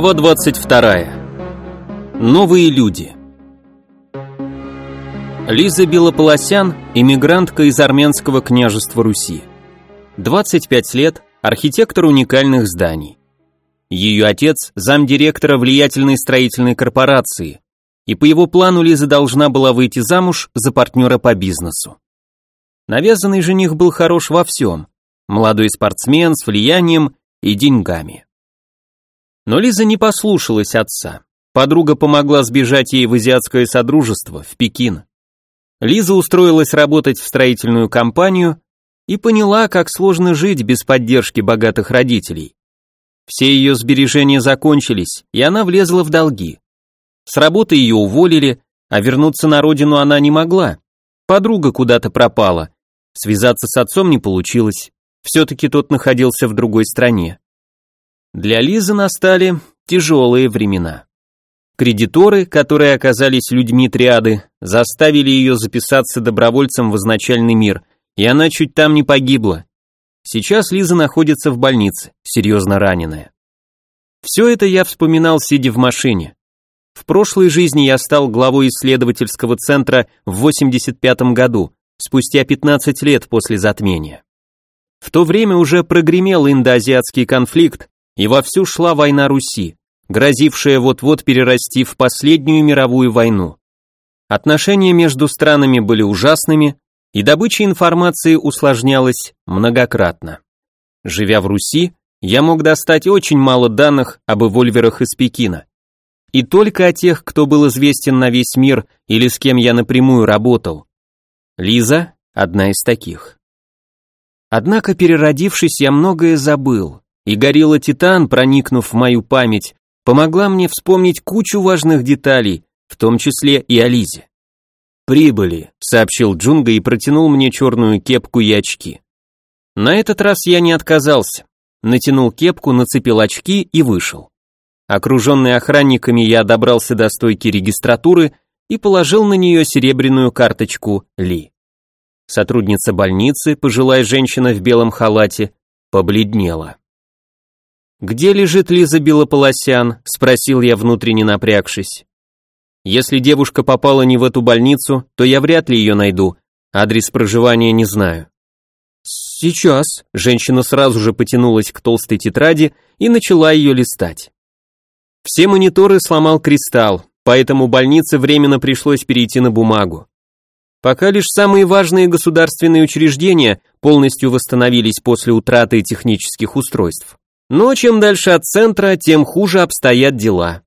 Глава 22. Новые люди. Лиза Белополосян – иммигрантка из армянского княжества Руси. 25 лет, архитектор уникальных зданий. Ее отец – замдиректора влиятельной строительной корпорации, и по его плану Лиза должна была выйти замуж за партнера по бизнесу. Навязанный жених был хорош во всем – молодой спортсмен с влиянием и деньгами. Но Лиза не послушалась отца. Подруга помогла сбежать ей в азиатское содружество, в Пекин. Лиза устроилась работать в строительную компанию и поняла, как сложно жить без поддержки богатых родителей. Все ее сбережения закончились, и она влезла в долги. С работы ее уволили, а вернуться на родину она не могла. Подруга куда-то пропала. Связаться с отцом не получилось. Все-таки тот находился в другой стране. Для Лизы настали тяжелые времена. Кредиторы, которые оказались людьми триады, заставили ее записаться добровольцем в изначальный мир, и она чуть там не погибла. Сейчас Лиза находится в больнице, серьезно раненая. Все это я вспоминал, сидя в машине. В прошлой жизни я стал главой исследовательского центра в 85 году, спустя 15 лет после затмения. В то время уже прогремел индоазиатский конфликт, и вовсю шла война Руси, грозившая вот-вот перерасти в последнюю мировую войну. Отношения между странами были ужасными, и добыча информации усложнялась многократно. Живя в Руси, я мог достать очень мало данных об эвольверах из Пекина. И только о тех, кто был известен на весь мир или с кем я напрямую работал. Лиза – одна из таких. Однако, переродившись, я многое забыл, и горилла Титан, проникнув в мою память, помогла мне вспомнить кучу важных деталей, в том числе и о Лизе. «Прибыли», — сообщил Джунга и протянул мне черную кепку и очки. На этот раз я не отказался. Натянул кепку, нацепил очки и вышел. Окруженный охранниками, я добрался до стойки регистратуры и положил на нее серебряную карточку Ли. Сотрудница больницы, пожилая женщина в белом халате, побледнела. «Где лежит Лиза Белополосян?» – спросил я, внутренне напрягшись. «Если девушка попала не в эту больницу, то я вряд ли ее найду. Адрес проживания не знаю». «Сейчас», – женщина сразу же потянулась к толстой тетради и начала ее листать. Все мониторы сломал кристалл, поэтому больнице временно пришлось перейти на бумагу. Пока лишь самые важные государственные учреждения полностью восстановились после утраты технических устройств. Но чем дальше от центра, тем хуже обстоят дела.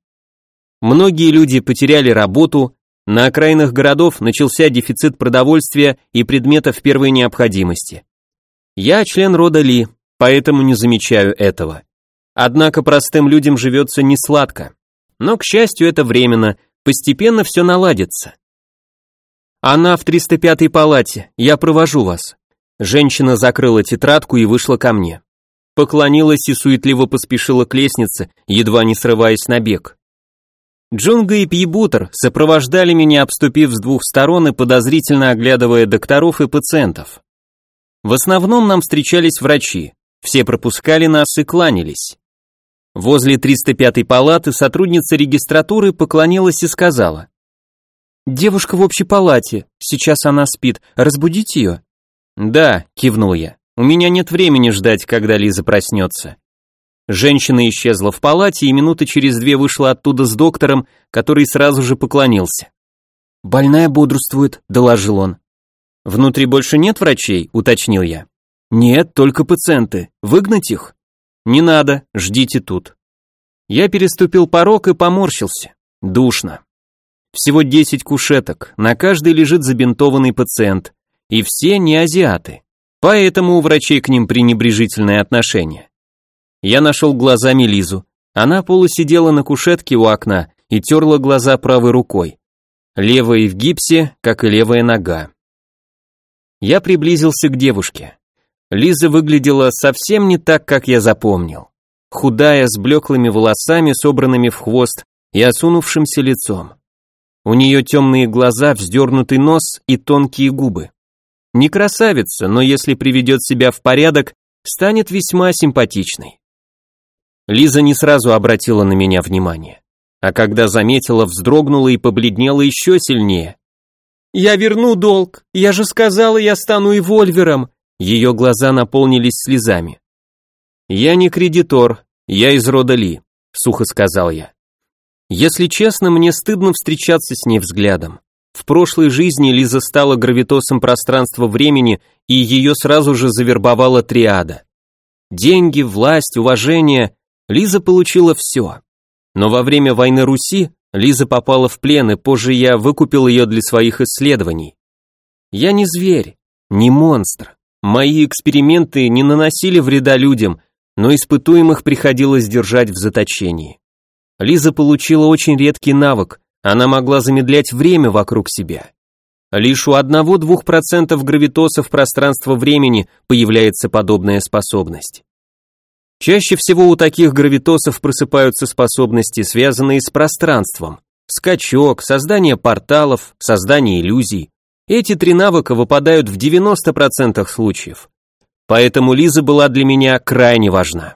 Многие люди потеряли работу, на окраинах городов начался дефицит продовольствия и предметов первой необходимости. Я член рода Ли, поэтому не замечаю этого. Однако простым людям живется не сладко. Но, к счастью, это временно, постепенно все наладится. Она в 305-й палате, я провожу вас. Женщина закрыла тетрадку и вышла ко мне поклонилась и суетливо поспешила к лестнице, едва не срываясь на бег. Джунга и Пьебутер сопровождали меня, обступив с двух сторон и подозрительно оглядывая докторов и пациентов. В основном нам встречались врачи, все пропускали нас и кланялись. Возле 305-й палаты сотрудница регистратуры поклонилась и сказала. «Девушка в общей палате, сейчас она спит, разбудить ее?» «Да», кивнул я. У меня нет времени ждать, когда Лиза проснется. Женщина исчезла в палате и минуты через две вышла оттуда с доктором, который сразу же поклонился. «Больная бодрствует», — доложил он. «Внутри больше нет врачей?» — уточнил я. «Нет, только пациенты. Выгнать их?» «Не надо, ждите тут». Я переступил порог и поморщился. Душно. Всего 10 кушеток, на каждой лежит забинтованный пациент, и все не азиаты. Поэтому у врачей к ним пренебрежительное отношение. Я нашел глазами Лизу. Она полусидела на кушетке у окна и терла глаза правой рукой. Левая в гипсе, как и левая нога. Я приблизился к девушке. Лиза выглядела совсем не так, как я запомнил. Худая, с блеклыми волосами, собранными в хвост и осунувшимся лицом. У нее темные глаза, вздернутый нос и тонкие губы. Не красавица, но если приведет себя в порядок, станет весьма симпатичной. Лиза не сразу обратила на меня внимание, а когда заметила, вздрогнула и побледнела еще сильнее. «Я верну долг, я же сказала, я стану эвольвером!» Ее глаза наполнились слезами. «Я не кредитор, я из рода Ли», — сухо сказал я. Если честно, мне стыдно встречаться с ней взглядом. В прошлой жизни Лиза стала гравитосом пространства-времени, и ее сразу же завербовала триада. Деньги, власть, уважение Лиза получила все. Но во время войны Руси Лиза попала в плен, и позже я выкупил ее для своих исследований. Я не зверь, не монстр. Мои эксперименты не наносили вреда людям, но испытуемых приходилось держать в заточении. Лиза получила очень редкий навык, она могла замедлять время вокруг себя. Лишь у 1-2% гравитосов пространства-времени появляется подобная способность. Чаще всего у таких гравитосов просыпаются способности, связанные с пространством. Скачок, создание порталов, создание иллюзий. Эти три навыка выпадают в 90% случаев. Поэтому Лиза была для меня крайне важна.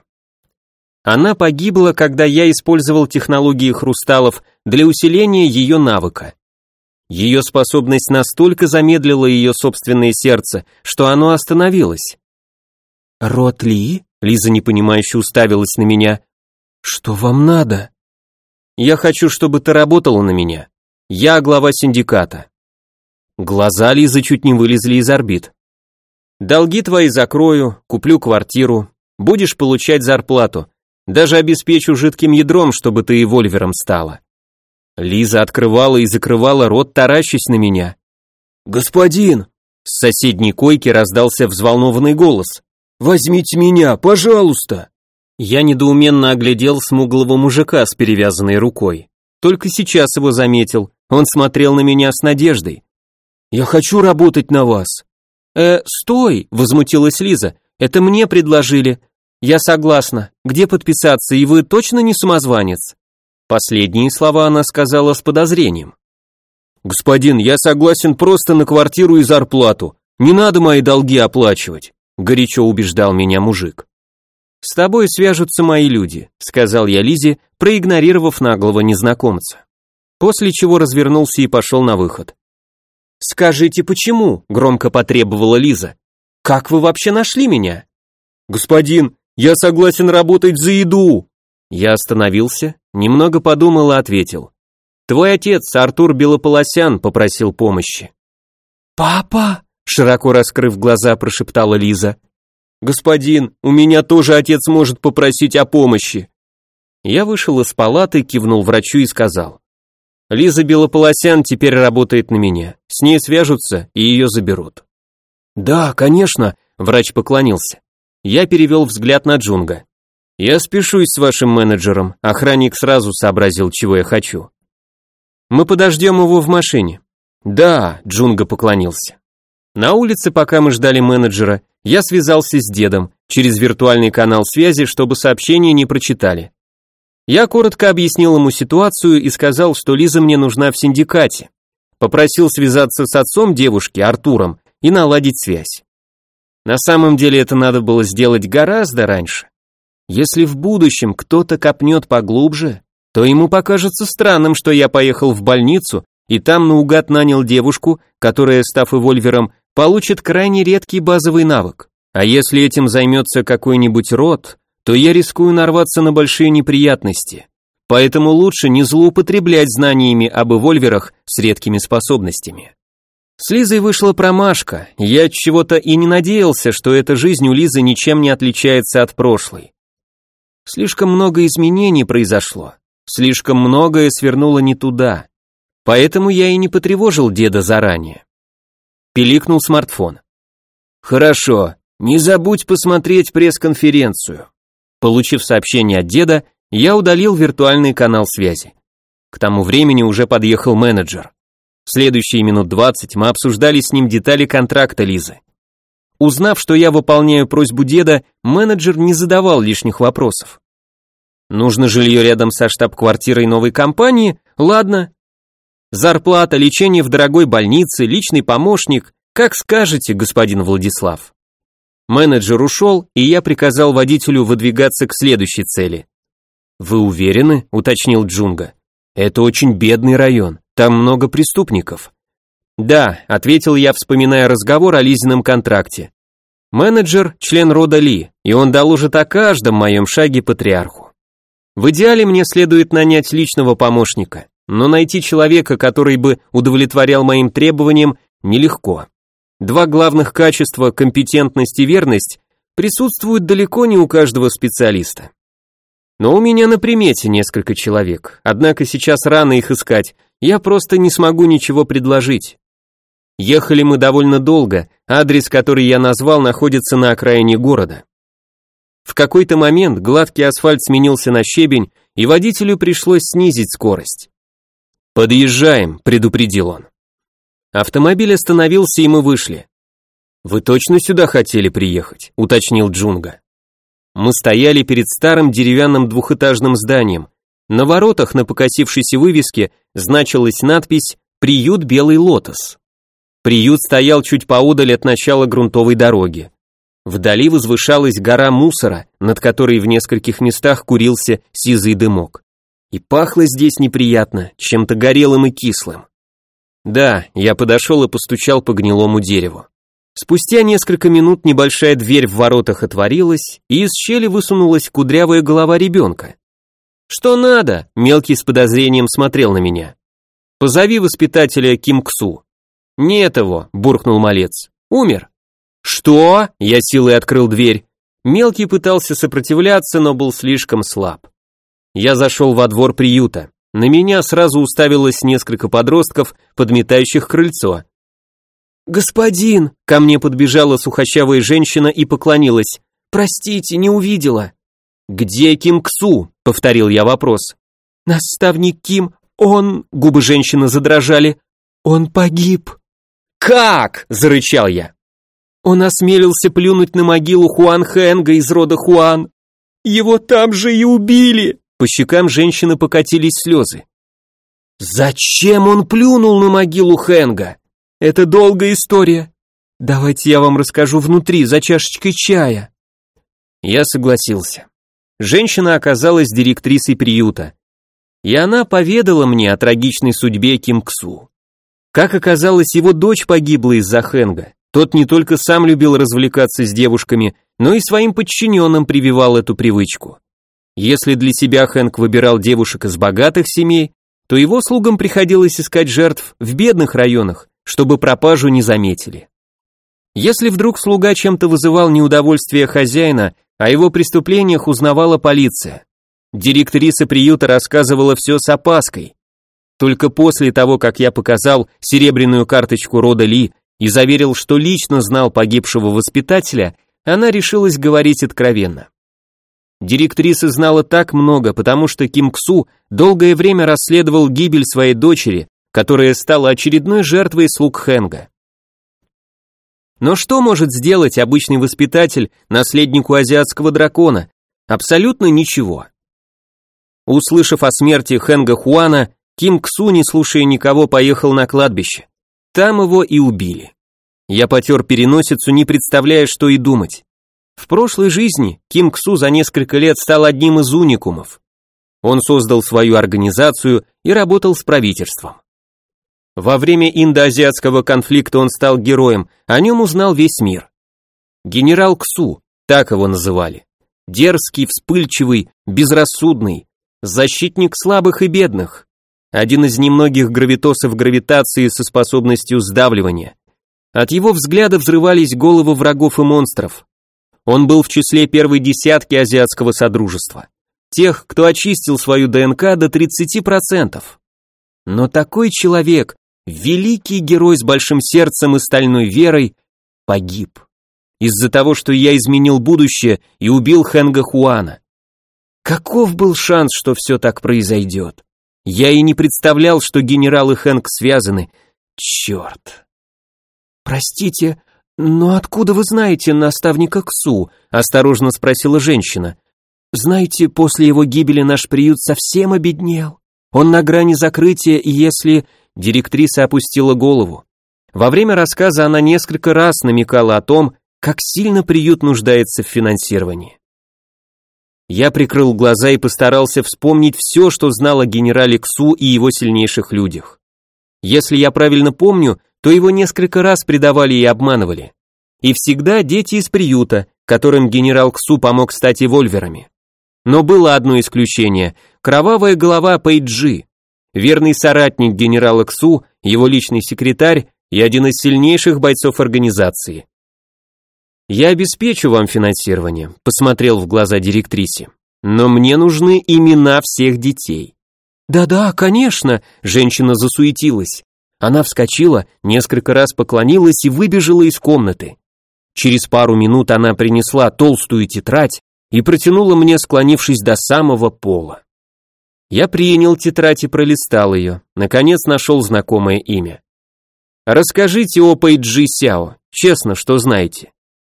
Она погибла, когда я использовал технологии хрусталов для усиления ее навыка. Ее способность настолько замедлила ее собственное сердце, что оно остановилось. «Рот Ли?» Лиза непонимающе уставилась на меня. «Что вам надо?» «Я хочу, чтобы ты работала на меня. Я глава синдиката». Глаза Лизы чуть не вылезли из орбит. «Долги твои закрою, куплю квартиру, будешь получать зарплату, даже обеспечу жидким ядром, чтобы ты и вольвером стала». Лиза открывала и закрывала рот, таращась на меня. «Господин!» С соседней койки раздался взволнованный голос. Возьмите меня, пожалуйста!» Я недоуменно оглядел смуглого мужика с перевязанной рукой. Только сейчас его заметил, он смотрел на меня с надеждой. «Я хочу работать на вас!» «Э, стой!» — возмутилась Лиза. «Это мне предложили. Я согласна. Где подписаться, и вы точно не самозванец?» Последние слова она сказала с подозрением. «Господин, я согласен просто на квартиру и зарплату. Не надо мои долги оплачивать» горячо убеждал меня мужик. «С тобой свяжутся мои люди», — сказал я Лизе, проигнорировав наглого незнакомца. После чего развернулся и пошел на выход. «Скажите, почему?» — громко потребовала Лиза. «Как вы вообще нашли меня?» «Господин, я согласен работать за еду!» Я остановился, немного подумал и ответил. «Твой отец, Артур Белополосян, попросил помощи». «Папа!» Широко раскрыв глаза, прошептала Лиза. «Господин, у меня тоже отец может попросить о помощи». Я вышел из палаты, кивнул врачу и сказал. «Лиза Белополосян теперь работает на меня. С ней свяжутся и ее заберут». «Да, конечно», — врач поклонился. Я перевел взгляд на Джунга. «Я спешусь с вашим менеджером», охранник сразу сообразил, чего я хочу. «Мы подождем его в машине». «Да», — Джунга поклонился. На улице, пока мы ждали менеджера, я связался с дедом через виртуальный канал связи, чтобы сообщения не прочитали. Я коротко объяснил ему ситуацию и сказал, что Лиза мне нужна в синдикате. Попросил связаться с отцом девушки, Артуром, и наладить связь. На самом деле это надо было сделать гораздо раньше. Если в будущем кто-то копнет поглубже, то ему покажется странным, что я поехал в больницу и там наугад нанял девушку, которая, став эвольвером, получит крайне редкий базовый навык. А если этим займется какой-нибудь род, то я рискую нарваться на большие неприятности. Поэтому лучше не злоупотреблять знаниями об эвольверах с редкими способностями. С Лизой вышла промашка, я от чего-то и не надеялся, что эта жизнь у Лизы ничем не отличается от прошлой. Слишком много изменений произошло, слишком многое свернуло не туда, поэтому я и не потревожил деда заранее. Пиликнул смартфон. «Хорошо, не забудь посмотреть пресс-конференцию». Получив сообщение от деда, я удалил виртуальный канал связи. К тому времени уже подъехал менеджер. Следующие минут 20 мы обсуждали с ним детали контракта Лизы. Узнав, что я выполняю просьбу деда, менеджер не задавал лишних вопросов. Нужно жилье рядом со штаб-квартирой новой компании? Ладно, Зарплата, лечение в дорогой больнице, личный помощник, как скажете, господин Владислав. Менеджер ушел, и я приказал водителю выдвигаться к следующей цели Вы уверены? уточнил Джунга. Это очень бедный район, там много преступников. Да, ответил я, вспоминая разговор о Лизином контракте. Менеджер – член рода Ли, и он доложит о каждом моем шаге патриарху. В идеале мне следует нанять личного помощника, но найти человека, который бы удовлетворял моим требованиям, нелегко. Два главных качества – компетентность и верность – присутствуют далеко не у каждого специалиста. Но у меня на примете несколько человек, однако сейчас рано их искать, я просто не смогу ничего предложить. Ехали мы довольно долго, адрес, который я назвал, находится на окраине города. В какой-то момент гладкий асфальт сменился на щебень, и водителю пришлось снизить скорость. «Подъезжаем», — предупредил он. Автомобиль остановился, и мы вышли. «Вы точно сюда хотели приехать?» — уточнил Джунга. Мы стояли перед старым деревянным двухэтажным зданием. На воротах на покосившейся вывеске значилась надпись «Приют Белый Лотос». Приют стоял чуть поодаль от начала грунтовой дороги. Вдали возвышалась гора мусора, над которой в нескольких местах курился сизый дымок. И пахло здесь неприятно, чем-то горелым и кислым. Да, я подошел и постучал по гнилому дереву. Спустя несколько минут небольшая дверь в воротах отворилась, и из щели высунулась кудрявая голова ребенка. «Что надо?» – мелкий с подозрением смотрел на меня. «Позови воспитателя Ким Ксу». «Нет его», – буркнул малец. «Умер». «Что?» – я силой открыл дверь. Мелкий пытался сопротивляться, но был слишком слаб. Я зашел во двор приюта. На меня сразу уставилось несколько подростков, подметающих крыльцо. «Господин!» — ко мне подбежала сухощавая женщина и поклонилась. «Простите, не увидела». «Где Ким Ксу?» — повторил я вопрос. «Наставник Ким, он...» — губы женщины задрожали. «Он погиб». «Как?» — зарычал я. Он осмелился плюнуть на могилу Хуан Хэнга из рода Хуан. «Его там же и убили!» По щекам женщины покатились слезы. «Зачем он плюнул на могилу Хэнга?» Это долгая история. Давайте я вам расскажу внутри, за чашечкой чая. Я согласился. Женщина оказалась директрисой приюта. И она поведала мне о трагичной судьбе Ким Ксу. Как оказалось, его дочь погибла из-за Хэнга. Тот не только сам любил развлекаться с девушками, но и своим подчиненным прививал эту привычку. Если для себя Хэнк выбирал девушек из богатых семей, то его слугам приходилось искать жертв в бедных районах, чтобы пропажу не заметили. Если вдруг слуга чем-то вызывал неудовольствие хозяина, о его преступлениях узнавала полиция. Директриса приюта рассказывала все с опаской. Только после того, как я показал серебряную карточку рода Ли и заверил, что лично знал погибшего воспитателя, она решилась говорить откровенно. Директриса знала так много, потому что Ким Ксу долгое время расследовал гибель своей дочери которая стала очередной жертвой слуг Хэнга. Но что может сделать обычный воспитатель наследнику азиатского дракона? Абсолютно ничего. Услышав о смерти Хэнга Хуана, Ким Ксу, не слушая никого, поехал на кладбище. Там его и убили. Я потер переносицу, не представляя, что и думать. В прошлой жизни Ким Ксу за несколько лет стал одним из уникумов. Он создал свою организацию и работал с правительством. Во время индоазиатского конфликта он стал героем, о нем узнал весь мир. Генерал Ксу, так его называли. Дерзкий, вспыльчивый, безрассудный, защитник слабых и бедных. Один из немногих гравитосов гравитации со способностью сдавливания. От его взгляда взрывались головы врагов и монстров. Он был в числе первой десятки азиатского содружества. Тех, кто очистил свою ДНК до 30%. Но такой человек великий герой с большим сердцем и стальной верой погиб. Из-за того, что я изменил будущее и убил Хэнга Хуана. Каков был шанс, что все так произойдет? Я и не представлял, что генерал и Хэнк связаны. Черт. Простите, но откуда вы знаете наставника Ксу? Осторожно спросила женщина. Знаете, после его гибели наш приют совсем обеднел. Он на грани закрытия, и если Директриса опустила голову. Во время рассказа она несколько раз намекала о том, как сильно приют нуждается в финансировании. Я прикрыл глаза и постарался вспомнить все, что знал о генерале Ксу и его сильнейших людях. Если я правильно помню, то его несколько раз предавали и обманывали. И всегда дети из приюта, которым генерал Ксу помог стать эвольверами. Но было одно исключение – кровавая голова Пейджи, верный соратник генерала Ксу, его личный секретарь и один из сильнейших бойцов организации. «Я обеспечу вам финансирование», – посмотрел в глаза директрисе. «Но мне нужны имена всех детей». «Да-да, конечно», – женщина засуетилась. Она вскочила, несколько раз поклонилась и выбежала из комнаты. Через пару минут она принесла толстую тетрадь и протянула мне, склонившись до самого пола. Я принял тетрадь и пролистал ее, наконец нашел знакомое имя. «Расскажите о Пэйджи Сяо, честно, что знаете».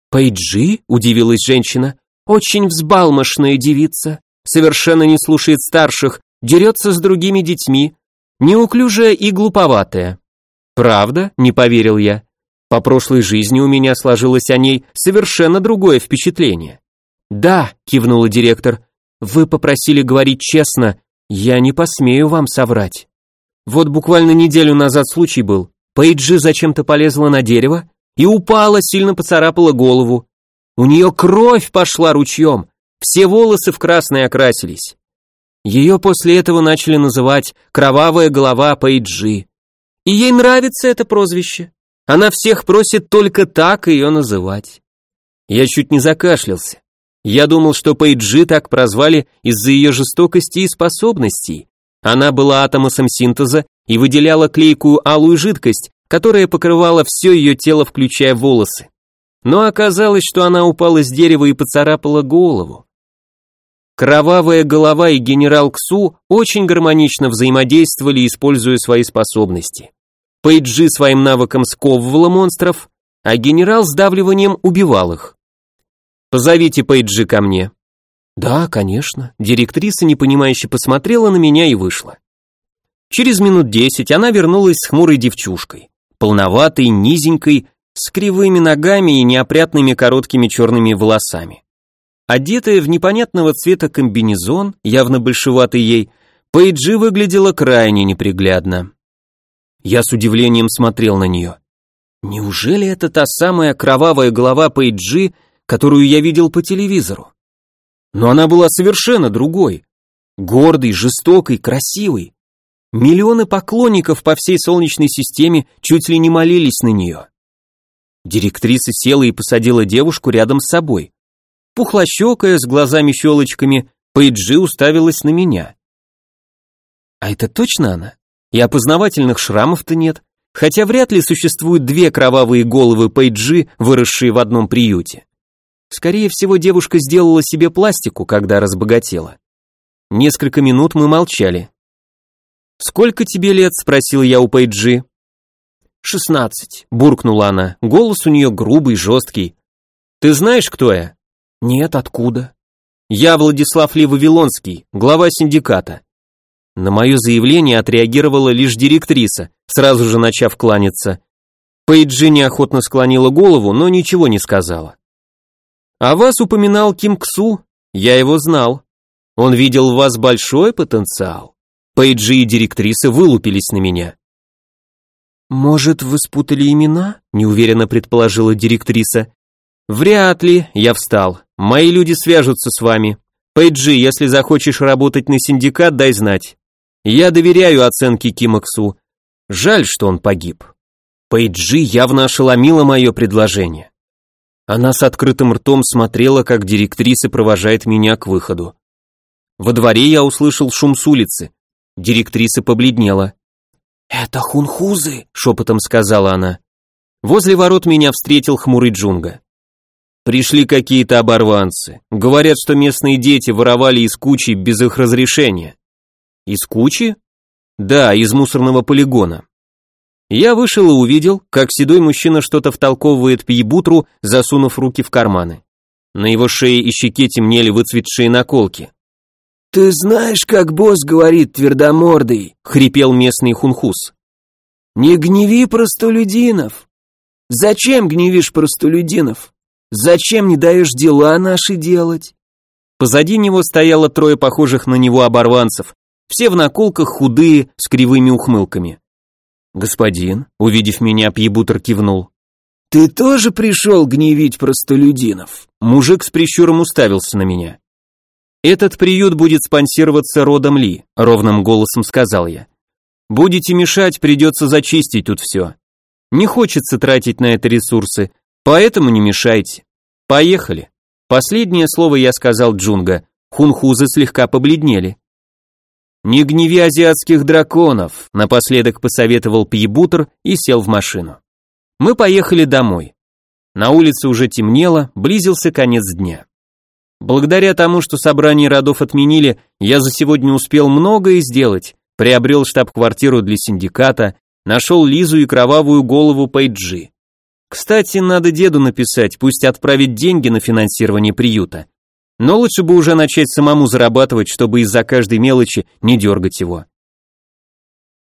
«Пэйджи?» – удивилась женщина. «Очень взбалмошная девица, совершенно не слушает старших, дерется с другими детьми, неуклюжая и глуповатая». «Правда?» – не поверил я. По прошлой жизни у меня сложилось о ней совершенно другое впечатление. «Да», – кивнула директор, – «вы попросили говорить честно, я не посмею вам соврать». Вот буквально неделю назад случай был. Пейджи зачем-то полезла на дерево, и упала, сильно поцарапала голову. У нее кровь пошла ручьем, все волосы в красный окрасились. Ее после этого начали называть «кровавая голова Пейджи». И ей нравится это прозвище. Она всех просит только так ее называть. Я чуть не закашлялся. Я думал, что Пейджи так прозвали из-за ее жестокости и способностей. Она была атомосом синтеза и выделяла клейкую алую жидкость, которая покрывала все ее тело, включая волосы. Но оказалось, что она упала с дерева и поцарапала голову. Кровавая голова и генерал Ксу очень гармонично взаимодействовали, используя свои способности. Пейджи своим навыком сковывала монстров, а генерал с давливанием убивал их. «Позовите Пейджи ко мне». «Да, конечно». Директриса непонимающе посмотрела на меня и вышла. Через минут десять она вернулась с хмурой девчушкой полноватой, низенькой, с кривыми ногами и неопрятными короткими черными волосами. Одетая в непонятного цвета комбинезон, явно большеватый ей, Пейджи выглядела крайне неприглядно. Я с удивлением смотрел на нее. Неужели это та самая кровавая голова Пейджи, которую я видел по телевизору? Но она была совершенно другой. Гордой, жестокой, красивой. Миллионы поклонников по всей Солнечной системе чуть ли не молились на нее. Директриса села и посадила девушку рядом с собой. Пухлощекая, с глазами-щелочками, Пейджи уставилась на меня. А это точно она? И опознавательных шрамов-то нет, хотя вряд ли существуют две кровавые головы Пейджи, выросшие в одном приюте. Скорее всего, девушка сделала себе пластику, когда разбогатела. Несколько минут мы молчали. «Сколько тебе лет?» – спросил я у Пейджи. «Шестнадцать», – буркнула она. Голос у нее грубый, жесткий. «Ты знаешь, кто я?» «Нет, откуда?» «Я Владислав Ли Вавилонский, глава синдиката». На мое заявление отреагировала лишь директриса, сразу же начав кланяться. Пейджи неохотно склонила голову, но ничего не сказала. «А вас упоминал Ким Ксу, я его знал. Он видел в вас большой потенциал». Пейджи и директрисы вылупились на меня. «Может, вы спутали имена?» – неуверенно предположила директриса. «Вряд ли», – я встал. «Мои люди свяжутся с вами. Пейджи, если захочешь работать на синдикат, дай знать. Я доверяю оценке Кимаксу. Жаль, что он погиб». Пейджи явно ошеломила мое предложение. Она с открытым ртом смотрела, как директриса провожает меня к выходу. Во дворе я услышал шум с улицы. Директриса побледнела. «Это хунхузы», — шепотом сказала она. Возле ворот меня встретил хмурый Джунга. Пришли какие-то оборванцы. Говорят, что местные дети воровали из кучи без их разрешения. Из кучи? Да, из мусорного полигона. Я вышел и увидел, как седой мужчина что-то втолковывает Пьебутру, засунув руки в карманы. На его шее и щеке темнели выцветшие наколки. «Ты знаешь, как босс говорит твердомордый?» — хрипел местный хунхус. «Не гневи простолюдинов!» «Зачем гневишь простолюдинов? Зачем не даешь дела наши делать?» Позади него стояло трое похожих на него оборванцев, все в наколках худые, с кривыми ухмылками. «Господин», увидев меня, Пьебутер кивнул. «Ты тоже пришел гневить простолюдинов?» Мужик с прищуром уставился на меня. «Этот приют будет спонсироваться родом Ли», — ровным голосом сказал я. «Будете мешать, придется зачистить тут все. Не хочется тратить на это ресурсы, поэтому не мешайте. Поехали». Последнее слово я сказал Джунга. Хунхузы слегка побледнели. «Не гневи азиатских драконов», — напоследок посоветовал Пьебутер и сел в машину. Мы поехали домой. На улице уже темнело, близился конец дня. Благодаря тому, что собрание родов отменили, я за сегодня успел многое сделать, приобрел штаб-квартиру для синдиката, нашел Лизу и кровавую голову Пейджи. Кстати, надо деду написать, пусть отправит деньги на финансирование приюта. Но лучше бы уже начать самому зарабатывать, чтобы из-за каждой мелочи не дергать его.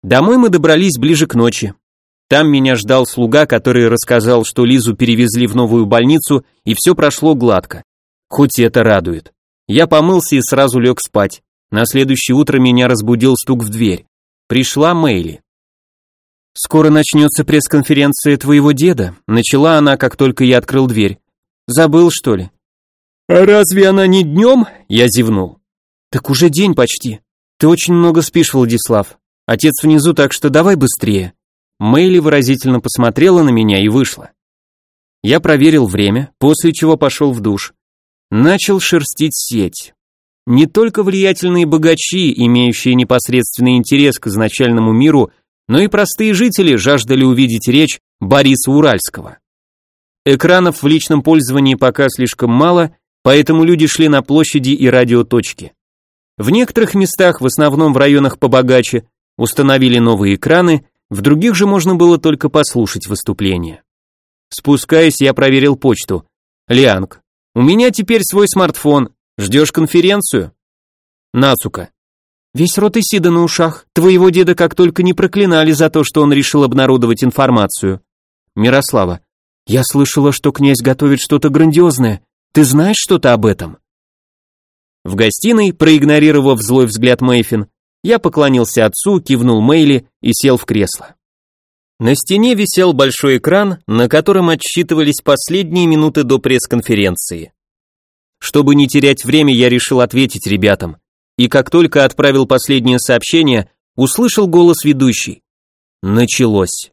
Домой мы добрались ближе к ночи. Там меня ждал слуга, который рассказал, что Лизу перевезли в новую больницу, и все прошло гладко. Хоть это радует. Я помылся и сразу лег спать. На следующее утро меня разбудил стук в дверь. Пришла Мэйли. «Скоро начнется пресс-конференция твоего деда», начала она, как только я открыл дверь. «Забыл, что ли?» «А разве она не днем?» Я зевнул. «Так уже день почти. Ты очень много спишь, Владислав. Отец внизу, так что давай быстрее». Мэйли выразительно посмотрела на меня и вышла. Я проверил время, после чего пошел в душ. Начал шерстить сеть. Не только влиятельные богачи, имеющие непосредственный интерес к изначальному миру, но и простые жители жаждали увидеть речь Бориса Уральского. Экранов в личном пользовании пока слишком мало, поэтому люди шли на площади и радиоточки. В некоторых местах, в основном в районах побогаче, установили новые экраны, в других же можно было только послушать выступление. Спускаясь, я проверил почту. Лианг, у меня теперь свой смартфон. Ждешь конференцию? Нацука. Весь рот Исида на ушах. Твоего деда как только не проклинали за то, что он решил обнародовать информацию. Мирослава. Я слышала, что князь готовит что-то грандиозное. Ты знаешь что-то об этом? В гостиной, проигнорировав злой взгляд Мэйфин, я поклонился отцу, кивнул Мэйли и сел в кресло. На стене висел большой экран, на котором отсчитывались последние минуты до пресс-конференции. Чтобы не терять время, я решил ответить ребятам. И как только отправил последнее сообщение, услышал голос ведущей. Началось.